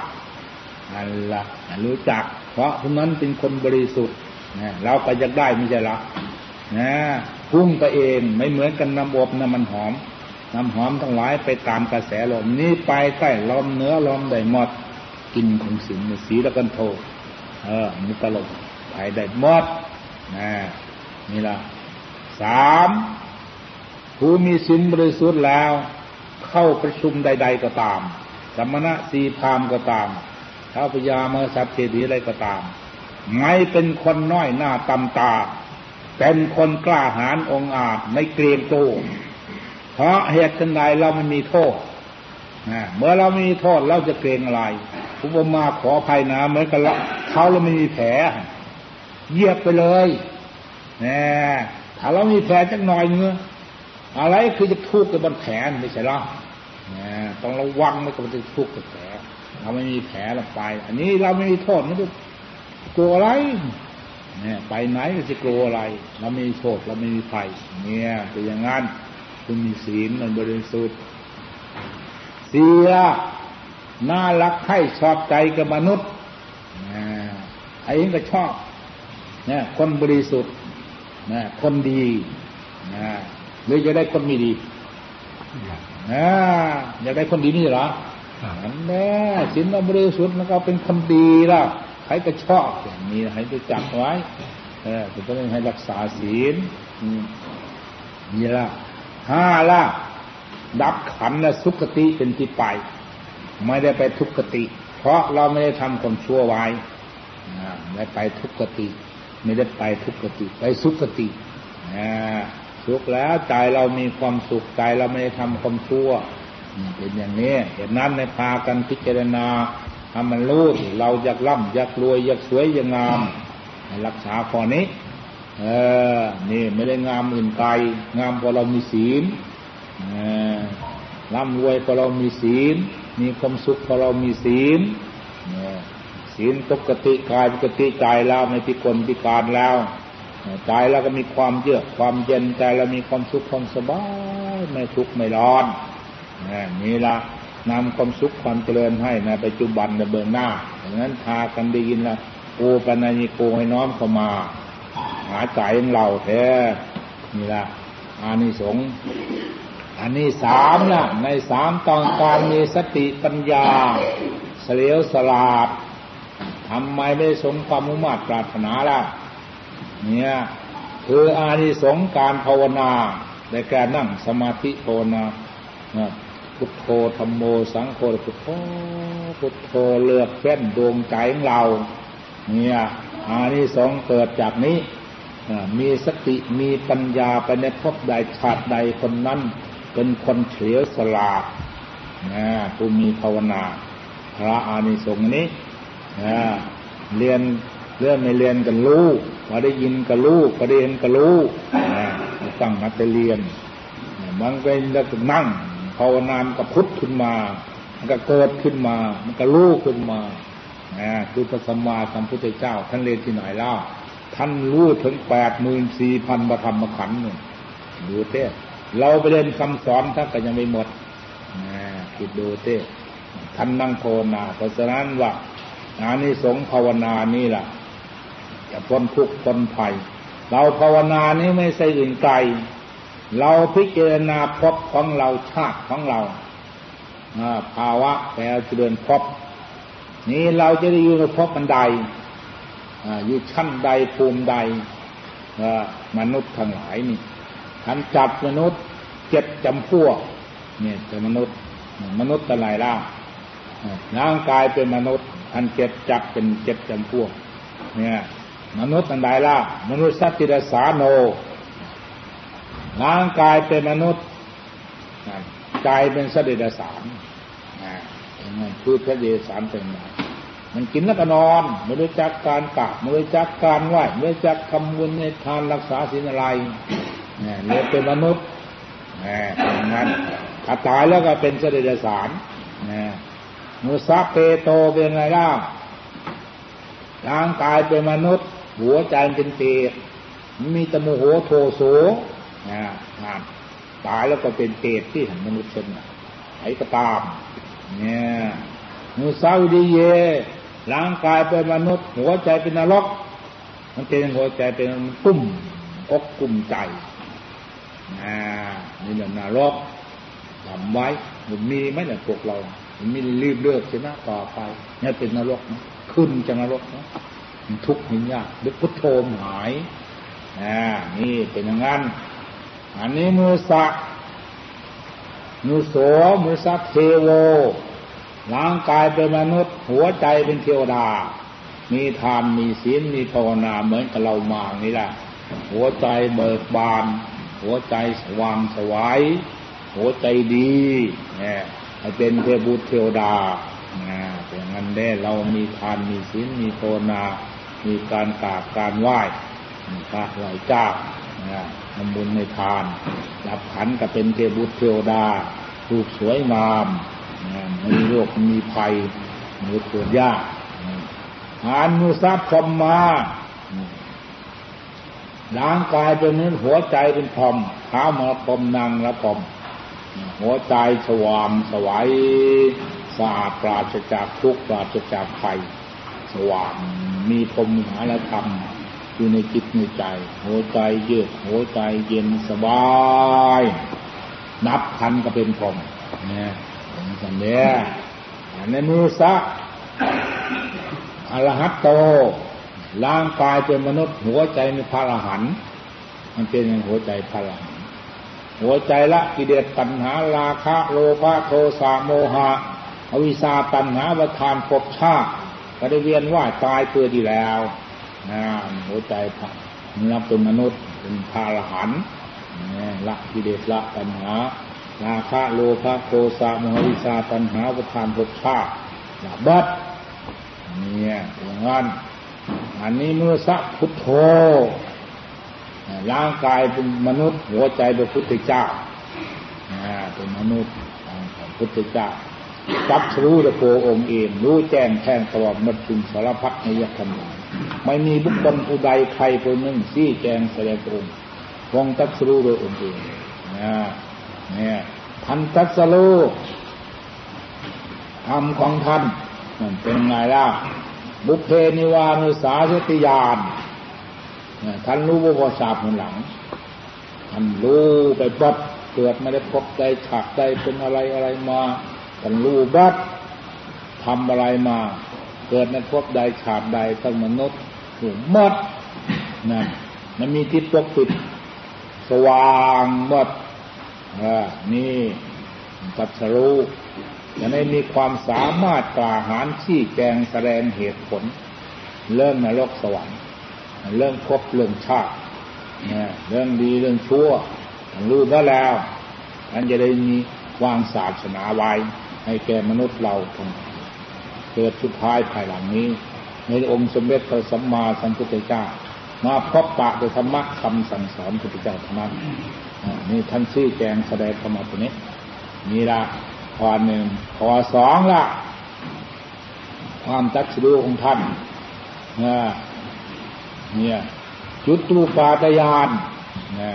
นั่นละรู้จัก เพราะผู้นั้นเป็นคนบริสุทธิ์นะเราก็อยากได้ไม่ใช่หรักนะพุ่งไปเองไม่เหมือนกันน้ำอบน้ำมันหอม น้ำหอมทั้งหลายไปตามกระแสลมนี้ไปใกล้ลมเนื้อลมได้หมดกินของสินสีแล้วกันโทเออมุตลกไปได้หมดนะนี่ละสามผู้มีสินบริสุทธิ์แล้ว เข้าประชุมใด ๆก็ตาม สมณะสีพามก็ตาม ท้าพญามาสัตเทดีอะไรก็ตาม ไม่เป็นคนน้อยหน้าตำตา เป็นคนกล้าหาญองอาจไม่เกรงตัวเพราะเหตุใดเราไม่มีโทษเมื่อเราไม่มีโทษเราจะเกรงอะไรผู้บมาขอภัยนะเหมือนกันละเขาเราไม่มีแผลเยียบไปเลยนะถ้าเรามีแผลจักหน่อยเนื้ออะไรคือจะทุกข์กับบนแผลไม่ใช่หรอต้องระวังไม่กับจะทุกข์กับแผล เราไม่มีแผลเราไป อันนี้เราไม่มีโทษไม่ต้องกลัวอะไรเนี่ยไปไหนก็จะกลัวอะไร เราไม่มีโทษเราไม่มีภัยเนี่ยเป็นอย่างนั้นคุณมีศีลมันบริสุทธิ์เสียน่ารักให้ชอบใจกับมนุษย์ไอ้เองก็ชอบเนี่ยคนบริสุทธิ์นะคนดีนะหรือจะได้คนไม่ดีนะอยากได้คนดีนี่เหรอ นั่นแน่ศีลบริสุทธิ์แล้วก็เป็นคนดีล้วใครก็ชอบอย่างนี้ให้ไปจับไว้เออจะต้องให้รักษาศีลนี่ละห้าละดับขันและสุขติเป็นที่ไป ไม่ได้ไปทุกขติ เพราะเราไม่ได้ทำความชั่วไว้ไม่ไปทุกขติ ไม่ได้ไปทุกขติ ไปสุขติสุขแล้วใจเรามีความสุขใจเราไม่ได้ทำความชั่ว เป็นอย่างนี้เหตุนั้นในพากันพิจารณาทำมันรู้เราอยากร่ำอยากรวยอยากสวยอยากงามรักษาข้อนี้ เออ นี่ไม่ได้งามอื่นไกล งามเพราะเรามีศีลร่ำรวยเพราะเรามีศีล มีความสุขเพราะเรามีศีลศีลปกติกายปกติใจเราไม่พิกลพิการแล้วใจเราก็มีความเยือกความเย็นใจเรามีความสุขความสบายไม่ทุกข์ไม่ร้อน นี่ละนำความสุขความเจริญให้ในปัจจุบันในเบื้องหน้าดังนั้นพากันได้ยินละโอปัญญิโกให้น้อมเข้ามา หาใจของเราแท้นี่ละอานิสงส์อันนี้สามนะในสามตอนการมีสติปัญญาเสลียวสลาดทำไมไม่สมความมุ่งมั่นปรารถนาล่ะ เนี่ยคืออานิสงส์การภาวนาในการนั่งสมาธิภาวนา พุทโธธรรมโมสังโฆพุทโธพุทโธเลือกเฟ้นดวงใจของเรา เนี่ยอานิสงส์เกิดจากนี้มีสติมีปัญญาไปในพบใดชาติใดคนนั้น เป็นคนเฉลียวสลาดนะผู้มีภาวนา พระอานิสงส์นี้นะเรียนเรื่องไม่เรียนกันรู้พอได้ยินก็รู้พอได้เห็นก็รู้นะตั้งนัดเรียนมันก็จะนั่ง ภาวนามันก็พุทธขึ้นมา มันก็เกิดขึ้นมา มันก็รู้ขึ้นมานะคือพระสัมมาสัมพุทธเจ้า ท่านเรียนที่ไหนเล่าท่านรู้ถึงแปดหมื่นสี่พันประธรรมขันธ์เนี่ยดูเต้เราไปเรียนคำสอนท่านก็ยังไม่หมดนะคิดดูเต้ท่านนั่งภาวนา เพราะฉะนั้นว่าอานิสงส์ภาวนานี่แหละจะพ้นทุกข์พ้นภัย เราภาวนานี้ไม่ใช่อื่นไกล เราพิจารณาพบของเราชาติของเราภาวะแปลเจริญพบนี้เราจะได้อยู่ในพบบันไดอยู่ชั้นใดภูมิใดมนุษย์ทั้งหลายนี่ท่านจับมนุษย์เจ็ดจำพวกเนี่ยจะมนุษย์มนุษย์อะไรล่ะร่างกายเป็นมนุษย์อันเจ็ดจักเป็นเจ็ดจำพวก เนี่ย มนุษย์อันใดล่ะมนุษย์สัตติรสาโน ร่างกายเป็นมนุษย์ใจเป็นสัตติรสารนคือพระเดชสารเป็นมามันกินแล้วก็นอนไม่รู้จักการกราบไม่รู้จักการไหวไม่รู้จักคำบุญในทานรักษาศีลอะไรเนี่ยเลยเป็นมนุษย์เนี่ยอย่างนั้นถ้าตายแล้วก็เป็นเสด็จสารเนี่ยมุสาเปโตเป็นไงล่ะร่างกายเป็นมนุษย์ หัวใจเป็นเปรตมีตมโหโทโส นะตายแล้วก็เป็นเปรตที่เห็นมนุษย์ช่นไอ้ก็ตาม เนี่ยมุสาวิดีเยร่างกายเป็นมนุษย์ หัวใจเป็นนรก มันเป็นหัวใจเป็นกุ้มอกกุ้มใจอ่านี่แหละนรกทำไว้มันมีไหมเนี่ยพวกเรา มันมีรีบเลือกชนะต่อไปนี่เป็นนรกนะขึ้นจากนรกนะมันทุกข์หินยากเดี๋ยวพุทโธหายอ่านี่เป็นอย่างนั้น อันนี้มือสักมือโสมือสักเทโวร่างกายเป็นมนุษย์ หัวใจเป็นเทวดา มีทานมีศีลมีภาวนาเหมือนกับเรามานี่แหละหัวใจเบิกบาน หัวใจสว่างสวายหัวใจดีเนี่ยเป็นเทบุตรเทวดาอย่างนั้นได้เรามีทานมีศีลมีภาวนา มีการกราบการไหว้พระไหวเจ้า ทำบุญในทานรับขันก็เป็นเทบุตรเทวดารูปสวยงามมีโรคมีภัยมีเกิดยากหานมุสัพพมมาร่างกายเป็นนื้หัวใจเป็นพรมเท้ามาพรมนางละพรมหัวใจสว่างสวายสะอาดปราศจากทุกข์ปราศจากภัย สว่างมีพรมหาละธรรม อยู่ในจิตในใจ หัวใจเยือกหัวใจเย็นสบาย นับพันก็เป็นพรมเนี่ยสันเดียในมือซักอรหัตโตร่างกายเป็นมนุษย์ หัวใจมีพระอรหันต์มันเป็นอย่างหัวใจพระอรหันต์หัวใจละกิเลสตัณหาราคะ โลภะโทสะโมหะ อวิชาตัณหาประทานภพชาติก็ได้เวียนว่ายตายเกิดดีแล้ว หัวใจพระนับเป็นมนุษย์เป็นพระอรหันละกิเลสละตัณหาราคะโลภะโทสะโมหวิชาตัณหาประทานภพชาติบัดเนี่ยอย่างนั้นอันนี้เมื่อสักพุทโธร่างกายเป็นมนุษย์ หัวใจเป็นพุทธเจ้าเป็นมนุษย์พุทธเจ้าจับรู้ตะโพองค์เอง รู้แจ้งแทงตลอดมัดจุนสารพัดในยธรรม ไม่มีบุคคลผู้ใดใครคนหนึ่งซี่แจงแสดงองค์คงตัดรู้โดยองค์เองเนี่ยท่านตัสโลธรรมของท่านมันเป็นไงล่ะบุเพนิวานุสาสติยานท่านรู้ว่าทราบหนหลัง ท่านรู้ไปบัดเกิดไม่ได้พบใดฉากใดเป็นอะไรอะไรมา ท่านรู้บัดทำอะไรมา เกิดในพบใดฉากใดทั้งมนุษย์ถูกมดนั่นมันมีทิศปกปิด สว่างหมดนี่ตัสรู้จะได้มีความสามารถกล่าหารชี้แจงแสดงเหตุผล เรื่องนรกสวรรค์ เรื่องพบเรื่องชาติเรื่องดีเรื่องชั่วรู้ก็แล้วอันจะได้มีวางศาสนาไว้ให้แก่มนุษย์เราทั้ง เกิดสุดท้ายภายหลังนี้ ในองค์สมเด็จพระสัมมาสัมพุทธเจ้า มาพบปะโดยธรรมะคำสั่งสอนพุทธเจ้าธรรมะนี่ท่านชี้แจงแสดงธรรมะตัวนี้นี่ละข้อหนึ่งข้อสองละความตัดสู้ของท่านเนี่ยจุดตูปาตยานนะ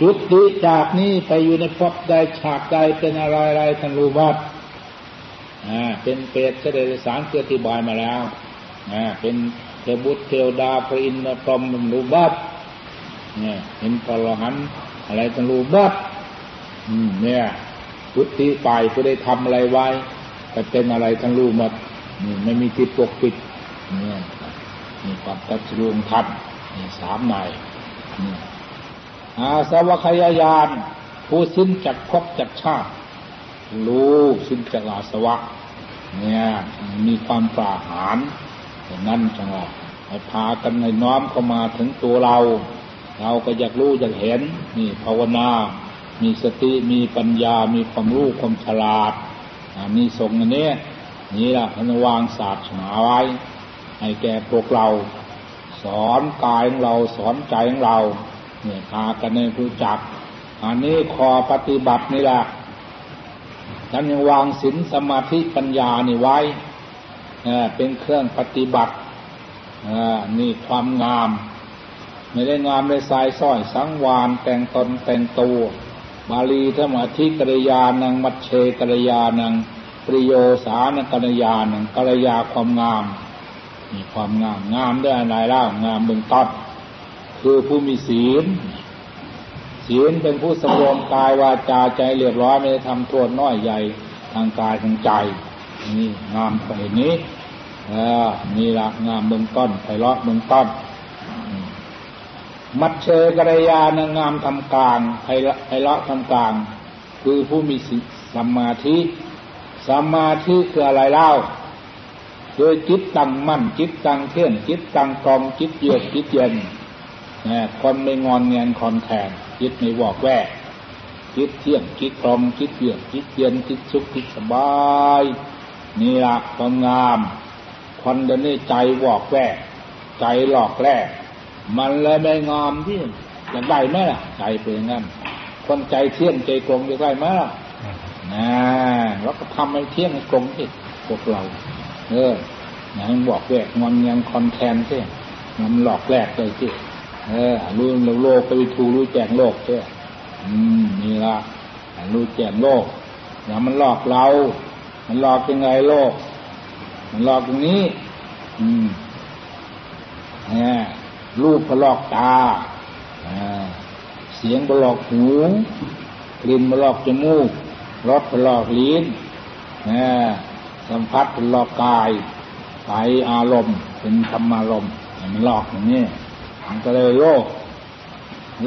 จุดติจากนี้ไปอยู่ในภพใดฉากใดเป็นอะไรอะไรท่านรู้บัดอ่า เป็นเปรตเสด็จสารเกือธิบายมาแล้วอ่าเป็นเทบุตรเทวดาพระอินทร์พรหมรูบัดเนี่ยเห็นพระอรหันอะไรท่านรู้บัดอืมเนี่ยพุทธิไปผู้ได้ทำอะไรไว้แต่เป็นอะไรทั้งรู้หมดนี่ไม่มีทิศปกปิดนี่ยนี่ความตัดรูงทัดนี่สามนายนี่อาสวะขยายานผู้สิ้นจากภพจากชาติ รู้สิ้นจากอาสวะ เนี่ยมีความปราหารอย่างนั้นจังหวะให้พากันในน้อมเข้ามาถึงตัวเรา เราก็อยากรู้อยากเห็นนี่ภาวนา มีสติมีปัญญา มีความรู้ความฉลาดมีทรงอันนี้นี่แหละท่านวางศาสนาไว้ ให้แก่พวกเรา สอนกายของเราสอนใจของเราเนี่ยพากันในรู้จัก อันนี้คอปฏิบัตินี่แหละ ท่านยังวางศีลสมาธิปัญญานี่ไว้เป็นเครื่องปฏิบัตินี่ความงาม ไม่ได้งามในสายสร้อยสังวานแต่งตนแต่งตัวบาลีธรรมธิกริยานังมัชเชกริยานังปริโยสานกริยานังกริยาความงามมีความงามงามด้วยอะไรเล่างามเบื้องต้นคือผู้มีศีล ศีลเป็นผู้สำรวมกายวาจาใจเรียบร้อยไม่ได้ทำโทษน้อยใหญ่ทางกายทางใจ นี่งามไปนี้นี่ละงามเบื้องต้นไพเราะเบื้องต้น มัดเชยกระยานงามทำกลางไพเราะทำกลาง คือผู้มีสมาธิสมาธิคืออะไรเล่าโดยจิตตั้งมั่นจิตตั้งเที่ยงจิตตั้งกองจิตเยือกจิตเย็นนะคนไม่งอนเงียนคอนแทน จิตไม่วอกแวกจิตเที่ยงจิตกองจิตเยือกจิตเย็นจิตสุขจิตสบายนี่ละความงามคนเดินใจวอกแวกใจหลอกแลกมันเลยไม่งามที่อยากได้ไหมล่ะ ใจเป็นงั้น คนใจเที่ยงใจกลงจะได้ไหมล่ะนะแล้วก็ทำให้เที่ยงให้กลงที่พวกเรา เอออย่างบอกแวกงอนยังคอนแทนใช่มันหลอกแลกเลยที่ เออรู้โลกไปทูรู้แจ้งโลกใช่อืมนี่ละรู้แจ้งโลกอย่ามันหลอกเรา มันหลอกยังไงโลก มันหลอกตรงนี้ อืมเนี่ยรูปก็หลอกตาเสียงก็หลอกหูกลิ่นก็หลอกจมูกรสก็หลอกลิ้นสัมผัสเป็หลอกกายใจอารมณ์เป็นธรรมารมณ์มันหลอกอย่างนี้ มันก็เลยโลก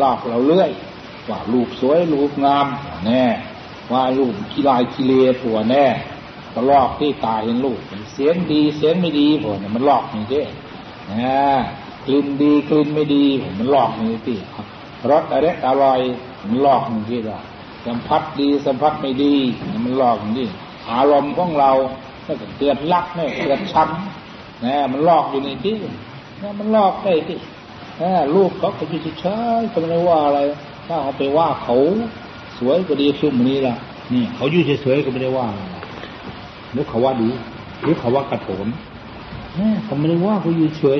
ลอกเราเรื่อย ว่ารูปสวยรูปงามแน่ว่ารูปขี้ลายขี้เลผัวแน่ก็ลอกที่ตาเห็นลูกเสียงดีเสียงไม่ดีผมมันลอกอย่างนี้นะกลิ่นดีกลิ่นไม่ดีผมมันลอกอย่างนี้ที่รสอะไรอร่อยมันลอกอย่างนี้ว่าสัมผัสดีสัมผัสไม่ดีมันลอกอย่างนี้อารมณ์ของเราถ้าเกิดรักเนี่ยเกิดชังนะมันลอกอยู่ในที่นะมันลอกได้ที่ ลูกเขาเขาอยู่เฉยๆเขาไม่ว่าอะไร ถ้าเขาไปว่าเขาสวยก็ดีซุ่มนี้ละนี่ เขาอยู่เฉยๆก็ไม่ได้ว่าหรือเขาว่าดีหรือเขาว่ากระโถนเขาไม่ได้ว่าเขาอยู่เฉย